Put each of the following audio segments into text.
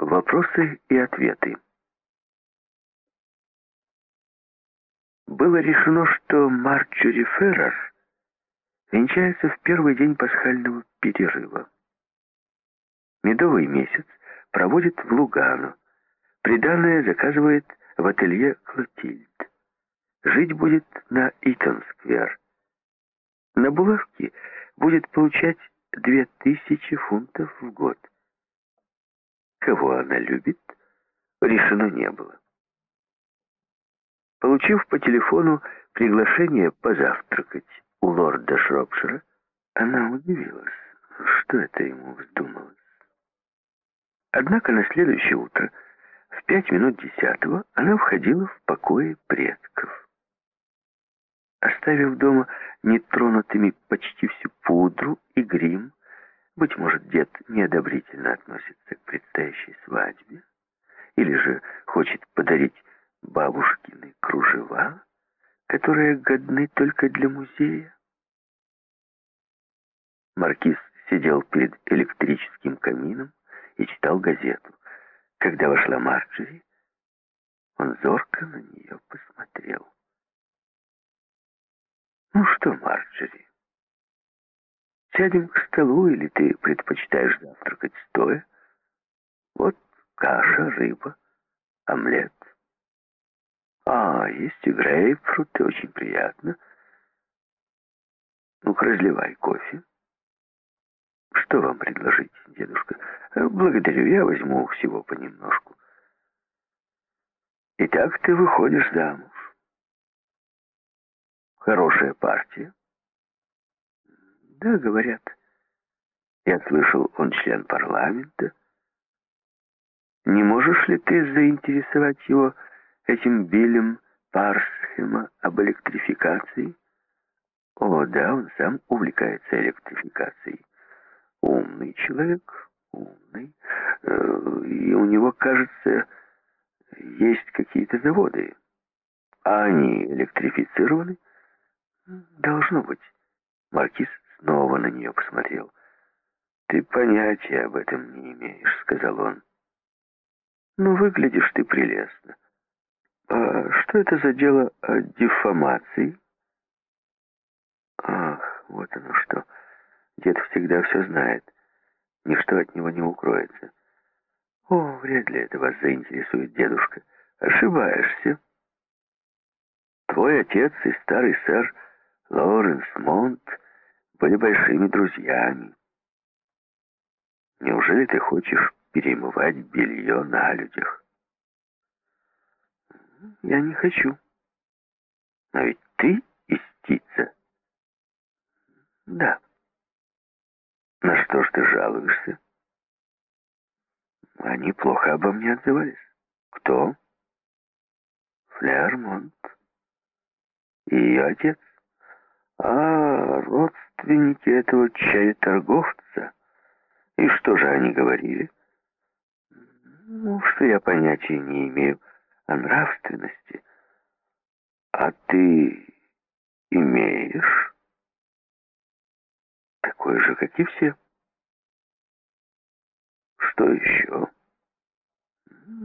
Вопросы и ответы. Было решено, что Марджори Феррер венчается в первый день пасхального перерыва. Медовый месяц проводит в Лугану. Приданное заказывает в ателье Клотильд. Жить будет на Итон-сквер. На булавке будет получать две тысячи фунтов в год. Кого она любит, решено не было. Получив по телефону приглашение позавтракать у лорда Шропшира, она удивилась, что это ему вздумалось. Однако на следующее утро, в пять минут десятого, она входила в покои предков. Оставив дома нетронутыми почти всю пудру и грим, быть может, дед неодобрительно относится к предстоящей свадьбе, или же хочет подарить бабушкины кружева, которые годны только для музея. Маркиз сидел перед электрическим камином и читал газету. Когда вошла Марджери, он зорко на нее посмотрел. «Ну что, Марджери, сядем к столу, или ты предпочитаешь завтракать стоя? Вот каша, рыба, омлет. А, есть и грейпфруты, очень приятно. Ну-ка, разливай кофе. Что вам предложить, дедушка? Благодарю, я возьму всего понемножку. Итак, ты выходишь замуж. Хорошая партия. Да, говорят. Я слышал, он член парламента. Не можешь ли ты заинтересовать его этим Биллем Парсхема об электрификации? О, да, он сам увлекается электрификацией. Умный человек, умный. Э, и у него, кажется, есть какие-то заводы. А они электрифицированы? Должно быть. Маркиз снова на нее посмотрел. «Ты понятия об этом не имеешь», — сказал он. «Ну, выглядишь ты прелестно. А что это за дело о дефамации?» «Ах, вот оно что. Дед всегда все знает. Ничто от него не укроется. О, вряд ли это вас заинтересует, дедушка. Ошибаешься. Твой отец и старый сэр Лоренс Монт были большими друзьями. Неужели ты хочешь перемывать белье на людях? Я не хочу. Но ведь ты истица. Да. На что ж ты жалуешься? Они плохо обо мне отзывались. Кто? Флермонт. И ее отец. А, родственники этого чаеторговца. И что же они говорили? Ну, что я понятия не имею о нравственности. А ты имеешь? Такой же, как и все. Что еще?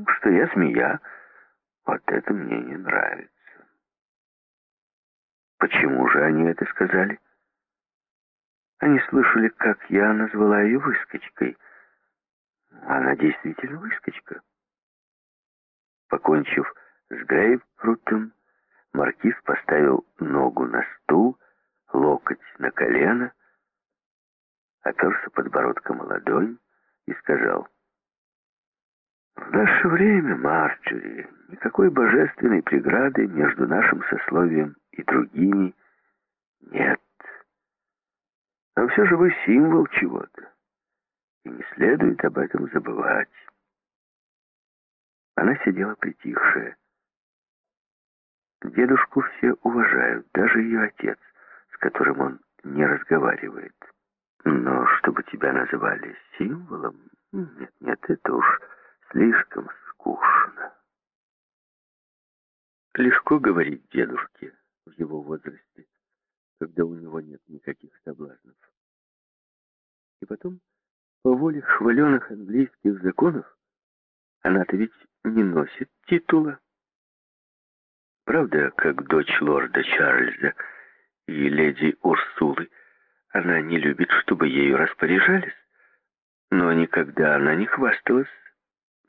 Что я змея. Вот это мне не нравится. Почему же они это сказали? Они слышали, как я назвала ее выскочкой. Она действительно выскочка. Покончив с грейпфрутом, маркиз поставил ногу на стул, локоть на колено, оперся подбородком о ладонь и сказал, «В наше время, Марджори, никакой божественной преграды между нашим сословием и другими нет. Но все же вы символ чего-то, и не следует об этом забывать». Она сидела притихшая. Дедушку все уважают, даже ее отец, с которым он не разговаривает. Но чтобы тебя называли символом, нет, нет, это уж слишком скучно. Легко говорить дедушке в его возрасте, когда у него нет никаких соблазнов. И потом, по воле хваленных английских законов, Она-то ведь не носит титула. Правда, как дочь лорда Чарльза и леди Урсулы, она не любит, чтобы ею распоряжались, но никогда она не хвасталась,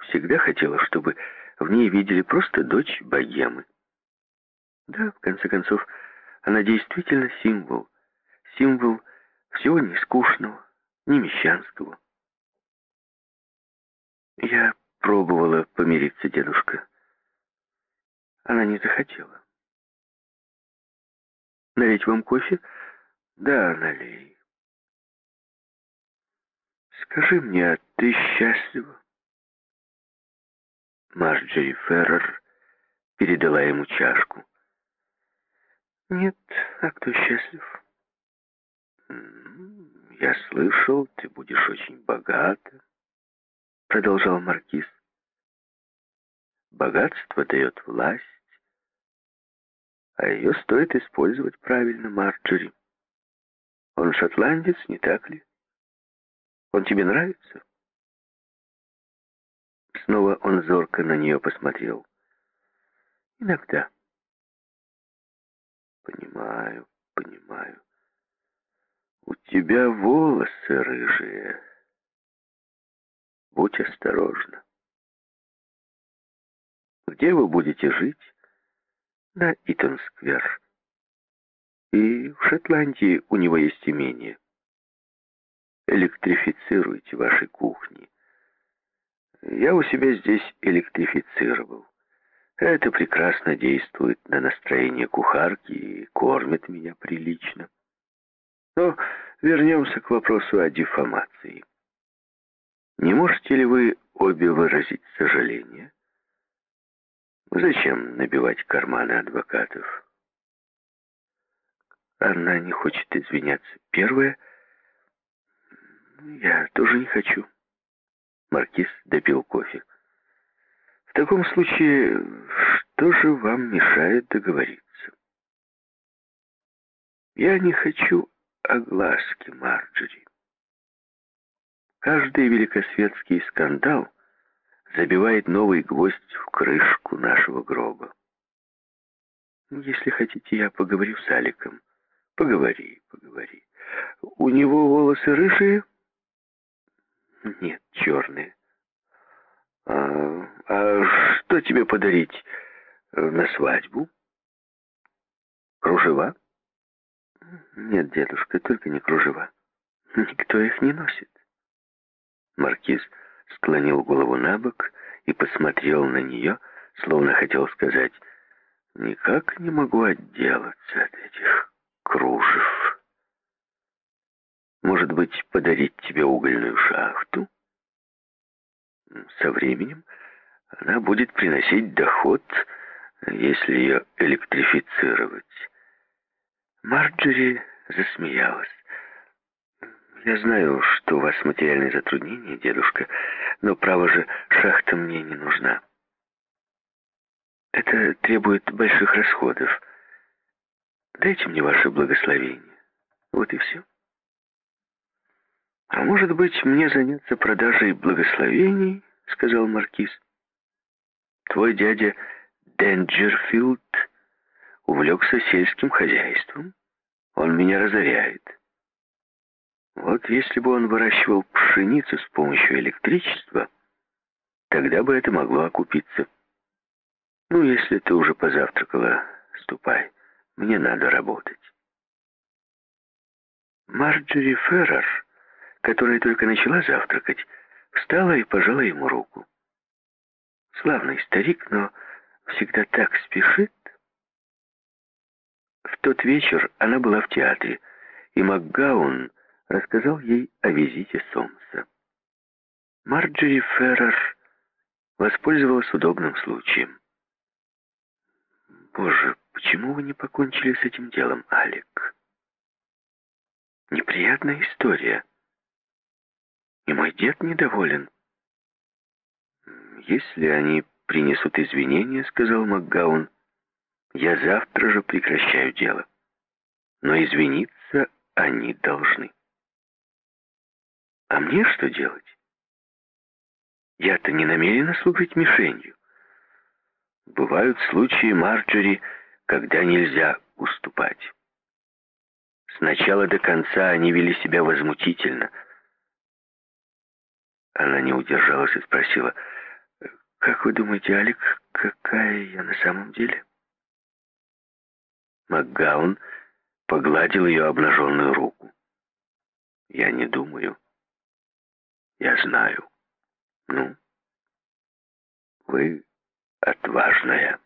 всегда хотела, чтобы в ней видели просто дочь богемы. Да, в конце концов, она действительно символ, символ всего не скучного, не мещанского. Я пробовала помириться, дедушка. Она не захотела. Налить вам кофе? Да, налей. Скажи мне, а ты счастлива? Марджери Феррер передала ему чашку. Нет, а кто счастлив? Я слышал, ты будешь очень богата, продолжал Маркиз. Богатство дает власть, а ее стоит использовать правильно, Марджери. Он шотландец, не так ли? Он тебе нравится?» Снова он зорко на нее посмотрел. «Иногда». «Понимаю, понимаю. У тебя волосы рыжие. Будь осторожна. Где вы будете жить?» «На Итон-сквер. И в Шотландии у него есть имение» электрифицируйте ваши кухни. Я у себя здесь электрифицировал. Это прекрасно действует на настроение кухарки и кормит меня прилично. Но вернемся к вопросу о дефамации. Не можете ли вы обе выразить сожаление? Зачем набивать карманы адвокатов? Она не хочет извиняться. Первое — я тоже не хочу. Маркиз допил кофе. В таком случае, что же вам мешает договориться? Я не хочу огласки, Марджери. Каждый великосветский скандал забивает новый гвоздь в крышку нашего гроба. Если хотите, я поговорю с Аликом. Поговори, поговори. У него волосы рыжие? Нет, черные. А, а что тебе подарить на свадьбу? Кружева? Нет, дедушка, только не кружева. Никто их не носит. Маркиз склонил голову на бок и посмотрел на нее, словно хотел сказать, «Никак не могу отделаться от этих кружев». Может быть, подарить тебе угольную шахту? Со временем она будет приносить доход, если ее электрифицировать. Марджери засмеялась. «Я знаю, что у вас материальные затруднения, дедушка, но, право же, шахта мне не нужна. Это требует больших расходов. Дайте мне ваше благословение. Вот и все». «А может быть, мне заняться продажей благословений?» — сказал Маркиз. «Твой дядя Денджерфилд увлекся сельским хозяйством. Он меня разоряет. Вот если бы он выращивал пшеницу с помощью электричества, тогда бы это могло окупиться. Ну, если ты уже позавтракала, ступай. Мне надо работать». Марджери Феррер которая только начала завтракать, встала и пожала ему руку. Славный старик, но всегда так спешит. В тот вечер она была в театре, и МакГаун рассказал ей о визите Сомса. Марджери Феррер воспользовалась удобным случаем. «Боже, почему вы не покончили с этим делом, Алек?» «Неприятная история» и мой дед недоволен. «Если они принесут извинения, — сказал МакГаун, — я завтра же прекращаю дело. Но извиниться они должны. А мне что делать? Я-то не намерена служить мишенью. Бывают случаи, Марджори, когда нельзя уступать. С начала до конца они вели себя возмутительно. Она не удержалась и спросила, «Как вы думаете, Алик, какая я на самом деле?» Макгаун погладил ее обнаженную руку. «Я не думаю. Я знаю. Ну, вы отважная».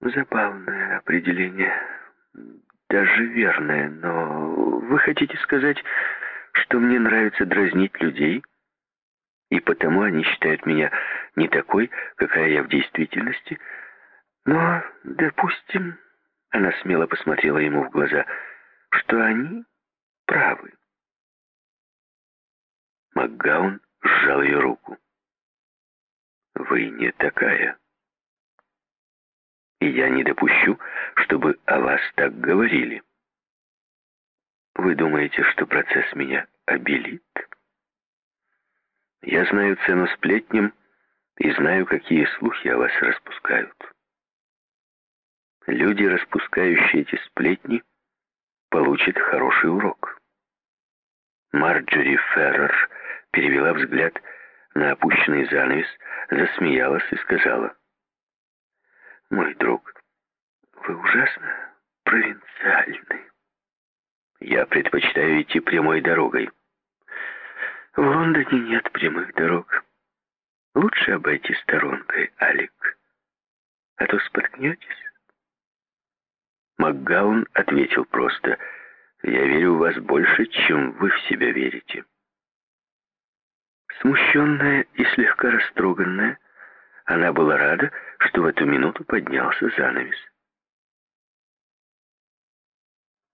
Забавное определение даже верное, но вы хотите сказать, что мне нравится дразнить людей, и потому они считают меня не такой, какая я в действительности. Но, допустим, она смело посмотрела ему в глаза, что они правы. Макгаун сжал ее руку. «Вы не такая», и я не допущу, чтобы о вас так говорили. Вы думаете, что процесс меня обелит? Я знаю цену сплетням и знаю, какие слухи о вас распускают. Люди, распускающие эти сплетни, получат хороший урок. Марджори Феррер перевела взгляд на опущенный занавес, засмеялась и сказала, мой друг, вы ужасно провинциальны. Я предпочитаю идти прямой дорогой. В Лондоне нет прямых дорог. Лучше обойти сторонкой, Алик. А то споткнетесь. Макгаун ответил просто, «Я верю в вас больше, чем вы в себя верите». Смущенная и слегка растроганная, она была рада, что в эту минуту поднялся занавес.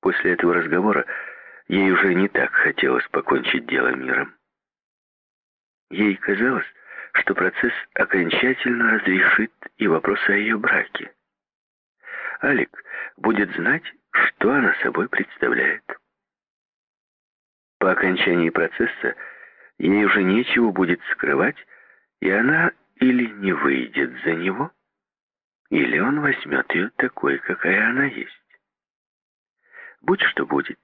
После этого разговора ей уже не так хотелось покончить дело миром. Ей казалось, что процесс окончательно разрешит и вопрос о ее браке. Алик будет знать, что она собой представляет. По окончании процесса ей уже нечего будет скрывать, и она или не выйдет за него, или он возьмет ее такой, какая она есть. Будь что будет.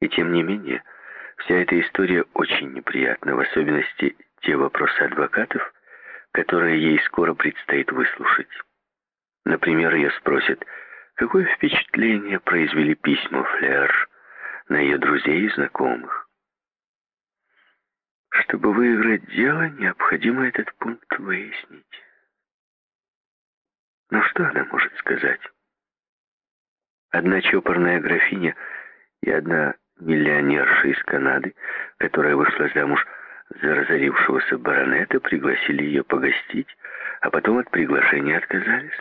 И тем не менее, вся эта история очень неприятна, в особенности те вопросы адвокатов, которые ей скоро предстоит выслушать. Например, ее спросят, какое впечатление произвели письма Флер на ее друзей и знакомых. Чтобы выиграть дело, необходимо этот пункт выяснить. Но что она может сказать? Одна чопорная графиня и одна миллионерша из Канады, которая вышла замуж за разорившегося баронета, пригласили ее погостить, а потом от приглашения отказались.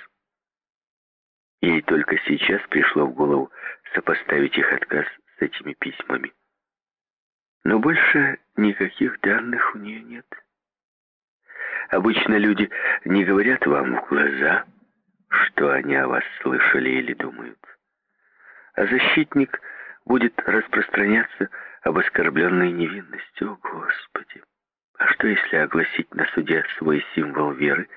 Ей только сейчас пришло в голову сопоставить их отказ с этими письмами. Но больше никаких данных у нее нет. Обычно люди не говорят вам в глаза, что они о вас слышали или думают. А защитник будет распространяться об оскорбленной невинности. О, Господи! А что, если огласить на суде свой символ веры,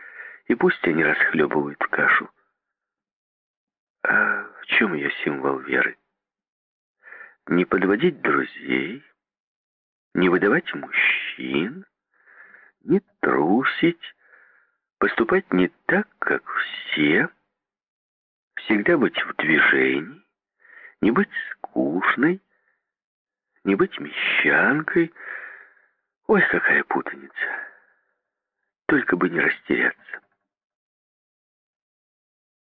и пусть они расхлебывают кашу? А в чем ее символ веры? Не подводить друзей, не выдавать мужчин, не трусить, поступать не так, как все, всегда быть в движении, не быть скучной, не быть мещанкой. Ой, какая путаница! Только бы не растеряться.